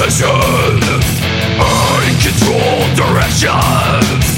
mission Uncontrolled directions